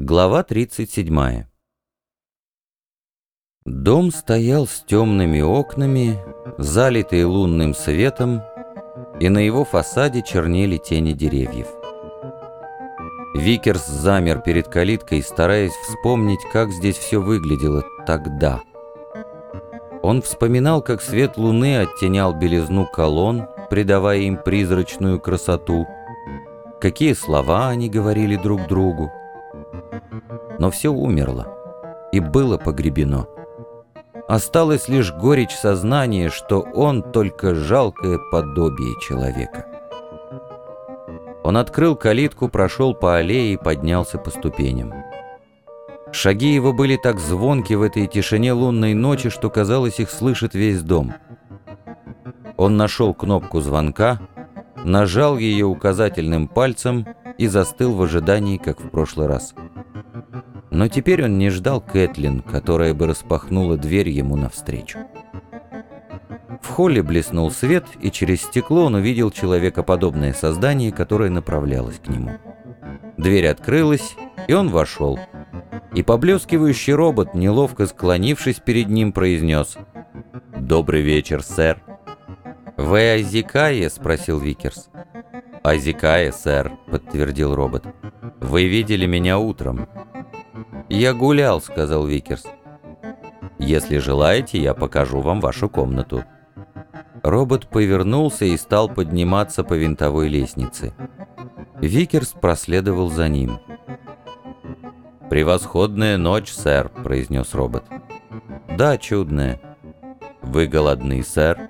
Глава 37 Дом стоял с темными окнами, залитый лунным светом, и на его фасаде чернели тени деревьев. Викерс замер перед калиткой, стараясь вспомнить, как здесь все выглядело тогда. Он вспоминал, как свет луны оттенял белизну колонн, придавая им призрачную красоту, какие слова они говорили друг другу, но все умерло и было погребено. Осталось лишь горечь сознания, что он только жалкое подобие человека. Он открыл калитку, прошел по аллее и поднялся по ступеням. Шаги его были так звонки в этой тишине лунной ночи, что казалось, их слышит весь дом. Он нашел кнопку звонка, нажал ее указательным пальцем и застыл в ожидании, как в прошлый раз. Но теперь он не ждал Кэтлин, которая бы распахнула дверь ему навстречу. В холле блеснул свет, и через стекло он увидел человекоподобное создание, которое направлялось к нему. Дверь открылась, и он вошел. И поблескивающий робот, неловко склонившись перед ним, произнес «Добрый вечер, сэр». «Вы Айзекая?» — спросил Викерс. «Айзекая, сэр», — подтвердил робот. «Вы видели меня утром». «Я гулял», — сказал Викерс. «Если желаете, я покажу вам вашу комнату». Робот повернулся и стал подниматься по винтовой лестнице. Викерс проследовал за ним. «Превосходная ночь, сэр», — произнес робот. «Да, чудная». «Вы голодны, сэр?»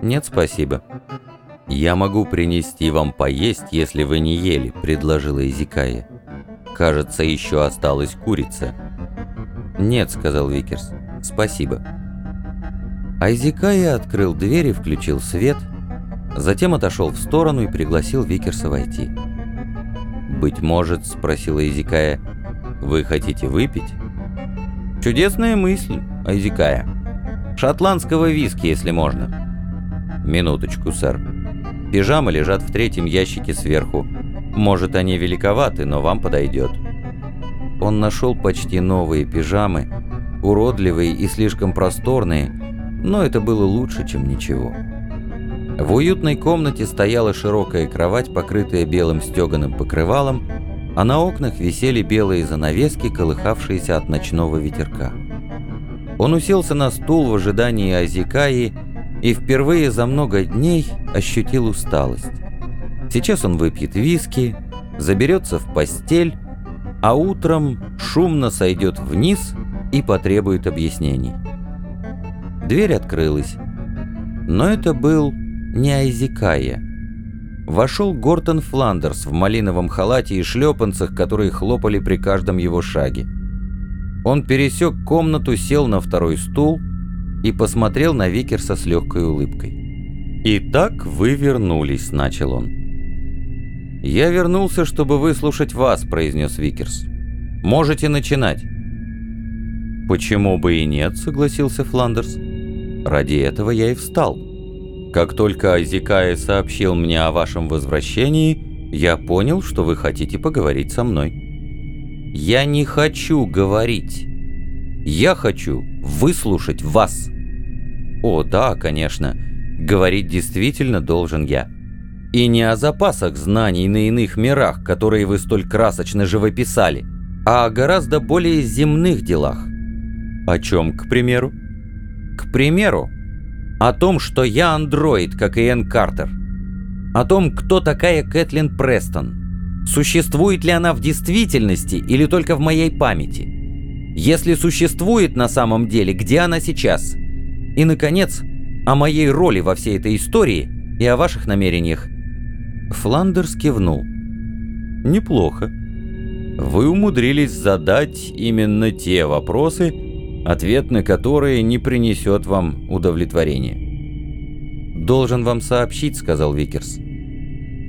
«Нет, спасибо». «Я могу принести вам поесть, если вы не ели», — предложила Изикая. Кажется, еще осталась курица. «Нет», — сказал Викерс. «Спасибо». Айзекая открыл дверь и включил свет, затем отошел в сторону и пригласил Викерса войти. «Быть может», — спросила Айзекая, — «вы хотите выпить?» «Чудесная мысль, Айзекая. Шотландского виски, если можно». «Минуточку, сэр. Пижамы лежат в третьем ящике сверху. Может, они великоваты, но вам подойдет. Он нашел почти новые пижамы, уродливые и слишком просторные, но это было лучше, чем ничего. В уютной комнате стояла широкая кровать, покрытая белым стеганым покрывалом, а на окнах висели белые занавески, колыхавшиеся от ночного ветерка. Он уселся на стул в ожидании Азикаи и впервые за много дней ощутил усталость. Сейчас он выпьет виски, заберется в постель, а утром шумно сойдет вниз и потребует объяснений. Дверь открылась, но это был не Айзекая. Вошел Гортон Фландерс в малиновом халате и шлепанцах, которые хлопали при каждом его шаге. Он пересек комнату, сел на второй стул и посмотрел на Викерса с легкой улыбкой. «Итак, вы вернулись», — начал он. «Я вернулся, чтобы выслушать вас», — произнес Викерс. «Можете начинать». «Почему бы и нет», — согласился Фландерс. «Ради этого я и встал. Как только Айзекая сообщил мне о вашем возвращении, я понял, что вы хотите поговорить со мной». «Я не хочу говорить. Я хочу выслушать вас». «О, да, конечно. Говорить действительно должен я». И не о запасах знаний на иных мирах, которые вы столь красочно живописали, а о гораздо более земных делах. О чем, к примеру? К примеру, о том, что я андроид, как и Энн Картер. О том, кто такая Кэтлин Престон. Существует ли она в действительности или только в моей памяти? Если существует на самом деле, где она сейчас? И, наконец, о моей роли во всей этой истории и о ваших намерениях. Фландерс кивнул. «Неплохо. Вы умудрились задать именно те вопросы, ответ на которые не принесет вам удовлетворения». «Должен вам сообщить», — сказал Викерс,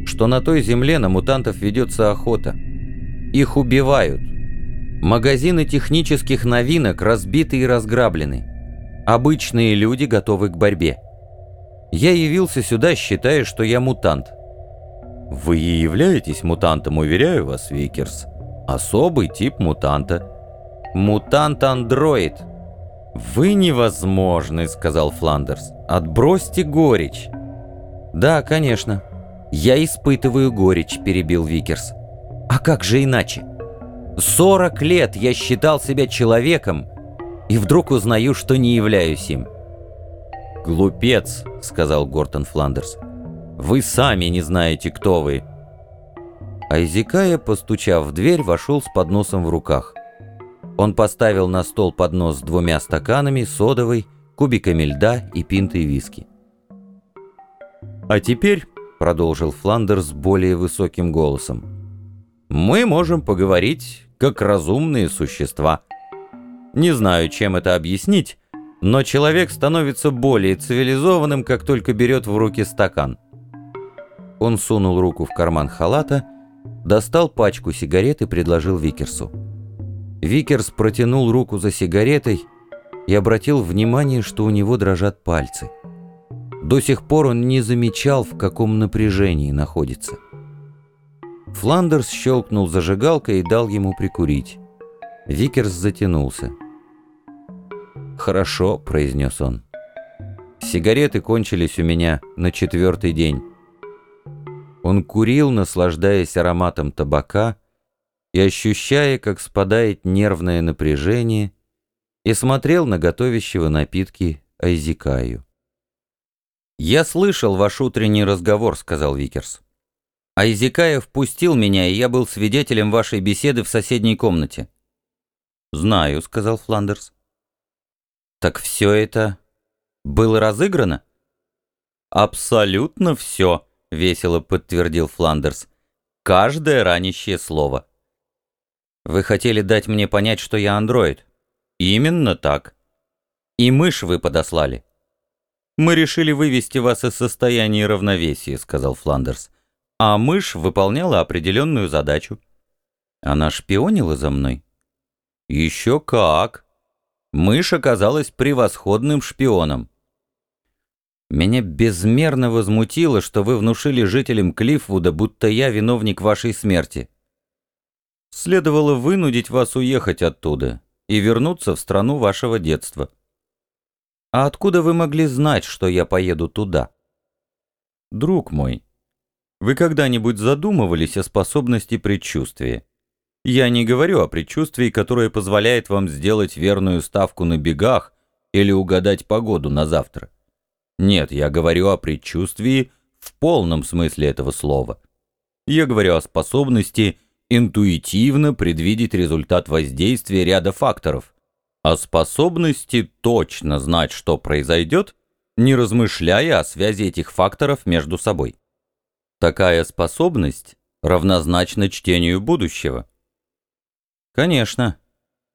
«что на той земле на мутантов ведется охота. Их убивают. Магазины технических новинок разбиты и разграблены. Обычные люди готовы к борьбе. Я явился сюда, считая, что я мутант». «Вы и являетесь мутантом, уверяю вас, Викерс. Особый тип мутанта. Мутант-андроид. «Вы невозможны», — сказал Фландерс. «Отбросьте горечь». «Да, конечно. Я испытываю горечь», — перебил Викерс. «А как же иначе? Сорок лет я считал себя человеком, и вдруг узнаю, что не являюсь им». «Глупец», — сказал Гортон Фландерс. «Вы сами не знаете, кто вы». Айзекая, постучав в дверь, вошел с подносом в руках. Он поставил на стол поднос с двумя стаканами, содовой, кубиками льда и пинтой виски. «А теперь», — продолжил Фландерс более высоким голосом, «мы можем поговорить как разумные существа. Не знаю, чем это объяснить, но человек становится более цивилизованным, как только берет в руки стакан». Он сунул руку в карман халата, достал пачку сигарет и предложил Викерсу. Викерс протянул руку за сигаретой и обратил внимание, что у него дрожат пальцы. До сих пор он не замечал, в каком напряжении находится. Фландерс щелкнул зажигалкой и дал ему прикурить. Викерс затянулся. «Хорошо», — произнес он. «Сигареты кончились у меня на четвертый день». Он курил, наслаждаясь ароматом табака, и ощущая, как спадает нервное напряжение, и смотрел на готовящего напитки Эзекайю. «Я слышал ваш утренний разговор», — сказал Викерс. «Айзикая впустил меня, и я был свидетелем вашей беседы в соседней комнате». «Знаю», — сказал Фландерс. «Так все это было разыграно?» «Абсолютно все», — весело подтвердил Фландерс. «Каждое ранящее слово». Вы хотели дать мне понять, что я андроид? Именно так. И мышь вы подослали. Мы решили вывести вас из состояния равновесия, сказал Фландерс. А мышь выполняла определенную задачу. Она шпионила за мной? Еще как. Мышь оказалась превосходным шпионом. Меня безмерно возмутило, что вы внушили жителям Клиффвуда, будто я виновник вашей смерти. Следовало вынудить вас уехать оттуда и вернуться в страну вашего детства. А откуда вы могли знать, что я поеду туда? Друг мой, вы когда-нибудь задумывались о способности предчувствия? Я не говорю о предчувствии, которое позволяет вам сделать верную ставку на бегах или угадать погоду на завтра. Нет, я говорю о предчувствии в полном смысле этого слова. Я говорю о способности интуитивно предвидеть результат воздействия ряда факторов, а способности точно знать, что произойдет, не размышляя о связи этих факторов между собой. Такая способность равнозначна чтению будущего. Конечно,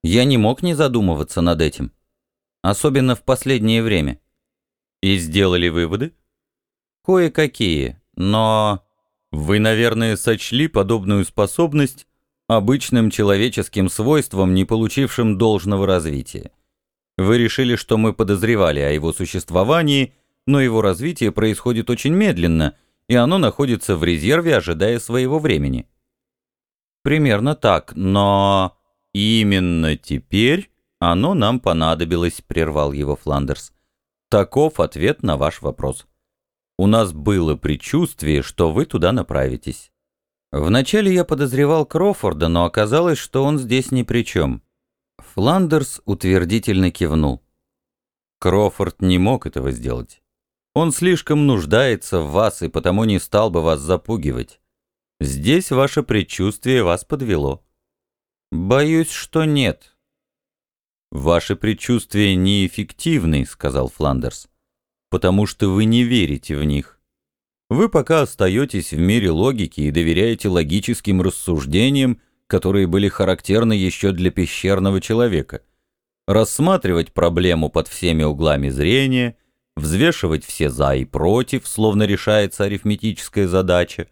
я не мог не задумываться над этим, особенно в последнее время. И сделали выводы? Кое-какие, но... Вы, наверное, сочли подобную способность обычным человеческим свойством, не получившим должного развития. Вы решили, что мы подозревали о его существовании, но его развитие происходит очень медленно, и оно находится в резерве, ожидая своего времени. Примерно так, но именно теперь оно нам понадобилось, прервал его Фландерс. Таков ответ на ваш вопрос. У нас было предчувствие, что вы туда направитесь. Вначале я подозревал Крофорда, но оказалось, что он здесь ни при чем. Фландерс утвердительно кивнул. Крофорд не мог этого сделать. Он слишком нуждается в вас и потому не стал бы вас запугивать. Здесь ваше предчувствие вас подвело. Боюсь, что нет. Ваши предчувствия неэффективны, сказал Фландерс потому что вы не верите в них. Вы пока остаетесь в мире логики и доверяете логическим рассуждениям, которые были характерны еще для пещерного человека. Рассматривать проблему под всеми углами зрения, взвешивать все «за» и «против», словно решается арифметическая задача.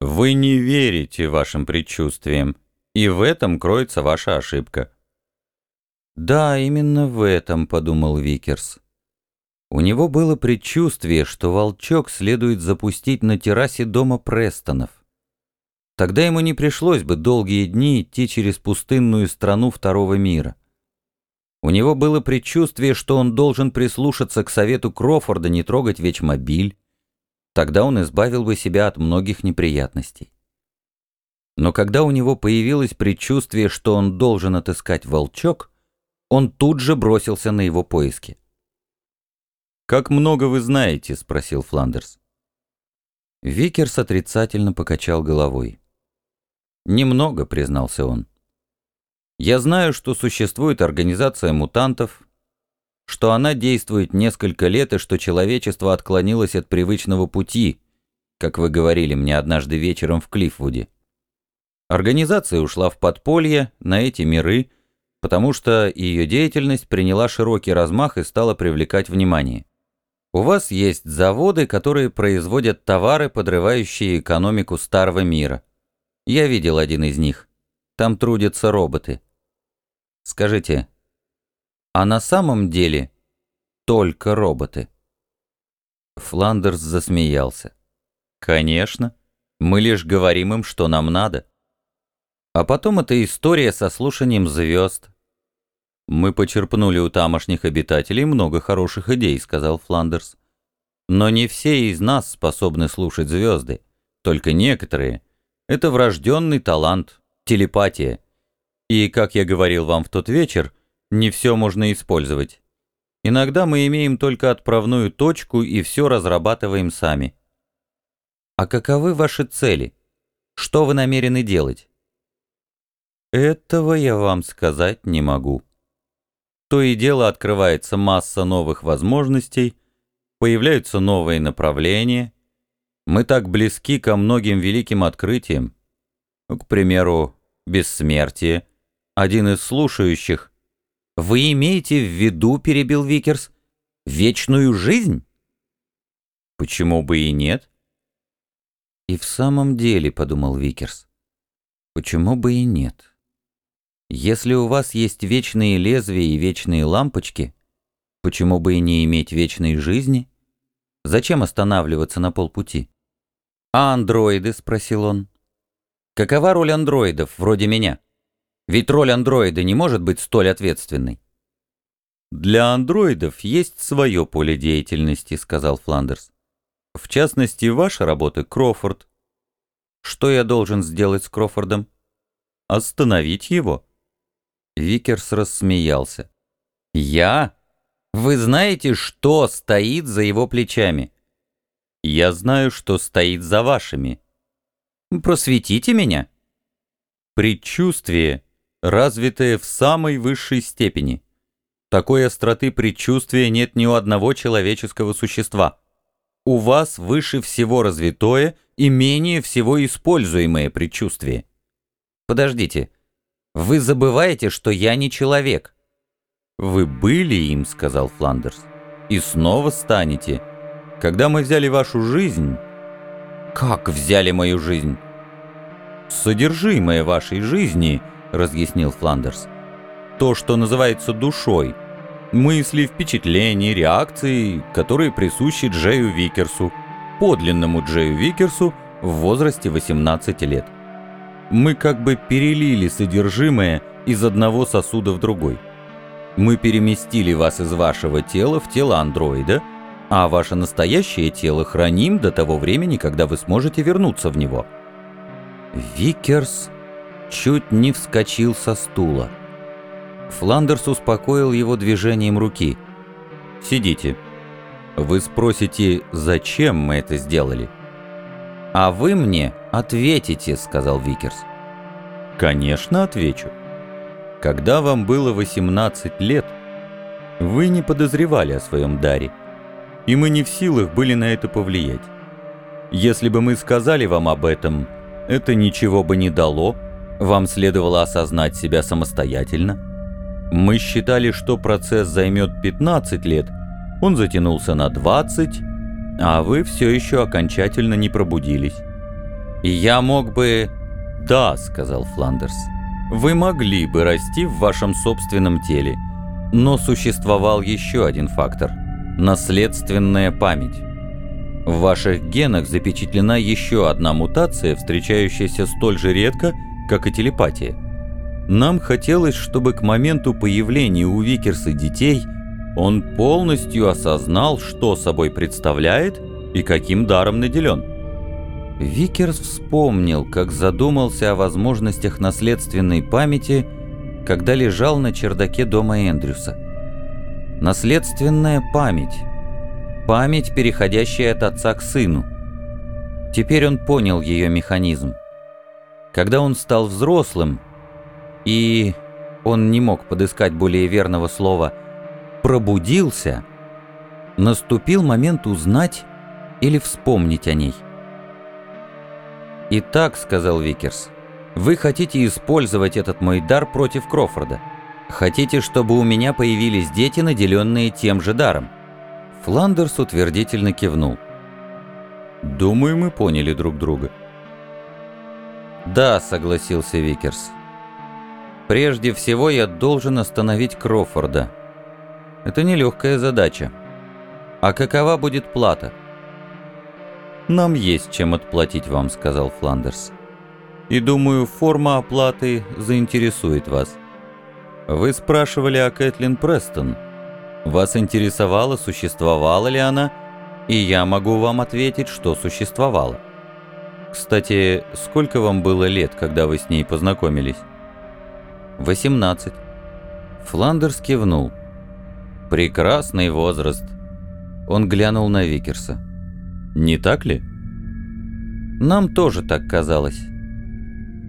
Вы не верите вашим предчувствиям, и в этом кроется ваша ошибка. «Да, именно в этом», — подумал Викерс. У него было предчувствие, что волчок следует запустить на террасе дома Престонов. Тогда ему не пришлось бы долгие дни идти через пустынную страну второго мира. У него было предчувствие, что он должен прислушаться к совету Крофорда не трогать вечмобиль. Тогда он избавил бы себя от многих неприятностей. Но когда у него появилось предчувствие, что он должен отыскать волчок, он тут же бросился на его поиски. «Как много вы знаете?» — спросил Фландерс. Викерс отрицательно покачал головой. «Немного», — признался он. «Я знаю, что существует организация мутантов, что она действует несколько лет и что человечество отклонилось от привычного пути, как вы говорили мне однажды вечером в Клиффвуде. Организация ушла в подполье на эти миры, потому что ее деятельность приняла широкий размах и стала привлекать внимание. У вас есть заводы, которые производят товары, подрывающие экономику старого мира. Я видел один из них. Там трудятся роботы. Скажите, а на самом деле только роботы? Фландерс засмеялся. Конечно. Мы лишь говорим им, что нам надо. А потом эта история со слушанием звезд. Мы почерпнули у тамошних обитателей много хороших идей, сказал Фландерс. Но не все из нас способны слушать звезды, только некоторые — это врожденный талант, телепатия. И, как я говорил вам в тот вечер, не все можно использовать. Иногда мы имеем только отправную точку и все разрабатываем сами. А каковы ваши цели? Что вы намерены делать? Этого я вам сказать не могу. То и дело открывается масса новых возможностей, появляются новые направления — мы так близки ко многим великим открытиям. К примеру, бессмертие. Один из случаев. «Вы имеете в виду, — перебил Викерс, — вечную жизнь?» «Почему бы и нет?» «И в самом деле, — подумал Викерс, — почему бы и нет? Если у вас есть вечные лезвия и вечные лампочки, почему бы и не иметь вечной жизни? Зачем останавливаться на полпути?» «А андроиды?» — спросил он. «Какова роль андроидов, вроде меня? Ведь роль андроида не может быть столь ответственной». «Для андроидов есть свое поле деятельности», — сказал Фландерс. «В частности, ваша работа, Крофорд». «Что я должен сделать с Крофордом?» «Остановить его». Викерс рассмеялся. «Я? Вы знаете, что стоит за его плечами?» Я знаю, что стоит за вашими. Просветите меня. Предчувствие, развитое в самой высшей степени. Такой остроты предчувствия нет ни у одного человеческого существа. У вас выше всего развитое и менее всего используемое предчувствие. Подождите, вы забываете, что я не человек. Вы были им, сказал Фландерс, и снова станете. Когда мы взяли вашу жизнь... Как взяли мою жизнь? Содержимое вашей жизни, разъяснил Фландерс. То, что называется душой. Мысли, впечатления, реакции, которые присущи Джею Викерсу, подлинному Джею Викерсу в возрасте 18 лет. Мы как бы перелили содержимое из одного сосуда в другой. Мы переместили вас из вашего тела в тело андроида – а ваше настоящее тело храним до того времени, когда вы сможете вернуться в него». Викерс чуть не вскочил со стула. Фландерс успокоил его движением руки. «Сидите. Вы спросите, зачем мы это сделали?» «А вы мне ответите», — сказал Викерс. «Конечно, отвечу. Когда вам было 18 лет, вы не подозревали о своем даре и мы не в силах были на это повлиять. Если бы мы сказали вам об этом, это ничего бы не дало, вам следовало осознать себя самостоятельно. Мы считали, что процесс займет 15 лет, он затянулся на 20, а вы все еще окончательно не пробудились. Я мог бы... «Да», — сказал Фландерс, — «вы могли бы расти в вашем собственном теле, но существовал еще один фактор — наследственная память. В ваших генах запечатлена еще одна мутация, встречающаяся столь же редко, как и телепатия. Нам хотелось, чтобы к моменту появления у Викерса детей он полностью осознал, что собой представляет и каким даром наделен. Викерс вспомнил, как задумался о возможностях наследственной памяти, когда лежал на чердаке дома Эндрюса. Наследственная память. Память, переходящая от отца к сыну. Теперь он понял ее механизм. Когда он стал взрослым, и он не мог подыскать более верного слова «пробудился», наступил момент узнать или вспомнить о ней. «Итак», — сказал Викерс, — «вы хотите использовать этот мой дар против Крофорда. Хотите, чтобы у меня появились дети, наделенные тем же даром?» Фландерс утвердительно кивнул. «Думаю, мы поняли друг друга». «Да», — согласился Викерс. Прежде всего я должен остановить Крофорда. Это нелегкая задача. А какова будет плата? Нам есть чем отплатить вам, сказал Фландерс. И думаю, форма оплаты заинтересует вас. Вы спрашивали о Кэтлин Престон. Вас интересовало, существовала ли она, и я могу вам ответить, что существовала. Кстати, сколько вам было лет, когда вы с ней познакомились? 18. Фландерс кивнул. Прекрасный возраст. Он глянул на Викерса. Не так ли? Нам тоже так казалось.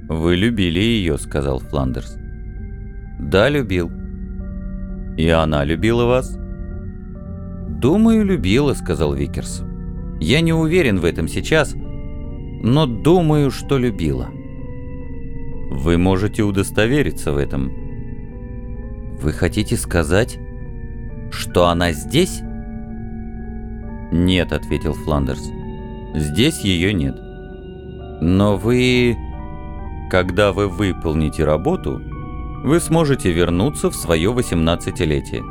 Вы любили ее, сказал Фландерс. Да, любил. И она любила вас? Думаю, любила, сказал Викерс. Я не уверен в этом сейчас, но думаю, что любила. Вы можете удостовериться в этом. Вы хотите сказать, что она здесь? Нет, ответил Фландерс. Здесь ее нет. Но вы... Когда вы выполните работу, вы сможете вернуться в свое 18-летие.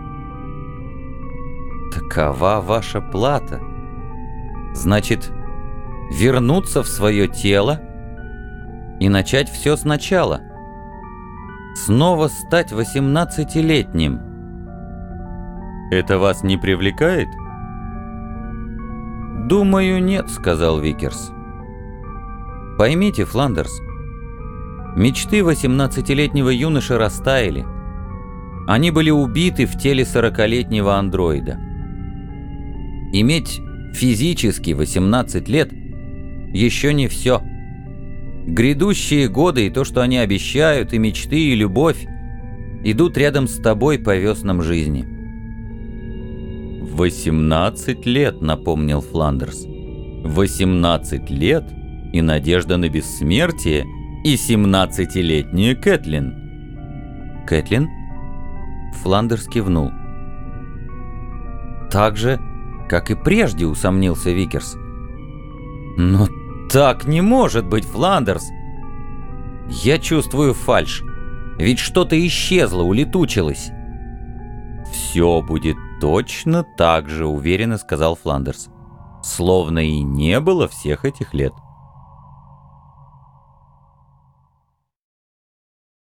Такова ваша плата. Значит, вернуться в свое тело и начать все сначала. Снова стать восемнадцатилетним. Это вас не привлекает? Думаю, нет, сказал Викерс. Поймите, Фландерс, мечты восемнадцатилетнего юноши растаяли. Они были убиты в теле сорокалетнего андроида. Иметь физически 18 лет еще не все. Грядущие годы и то, что они обещают, и мечты, и любовь, идут рядом с тобой по веснам жизни. «Восемнадцать лет», — напомнил Фландерс. «Восемнадцать лет и надежда на бессмертие, и семнадцатилетняя Кэтлин». «Кэтлин?» Фландерс кивнул. «Так же, как и прежде», — усомнился Викерс. «Но так не может быть, Фландерс! Я чувствую фальшь. Ведь что-то исчезло, улетучилось. Все будет точно так же, уверенно сказал Фландерс. Словно и не было всех этих лет.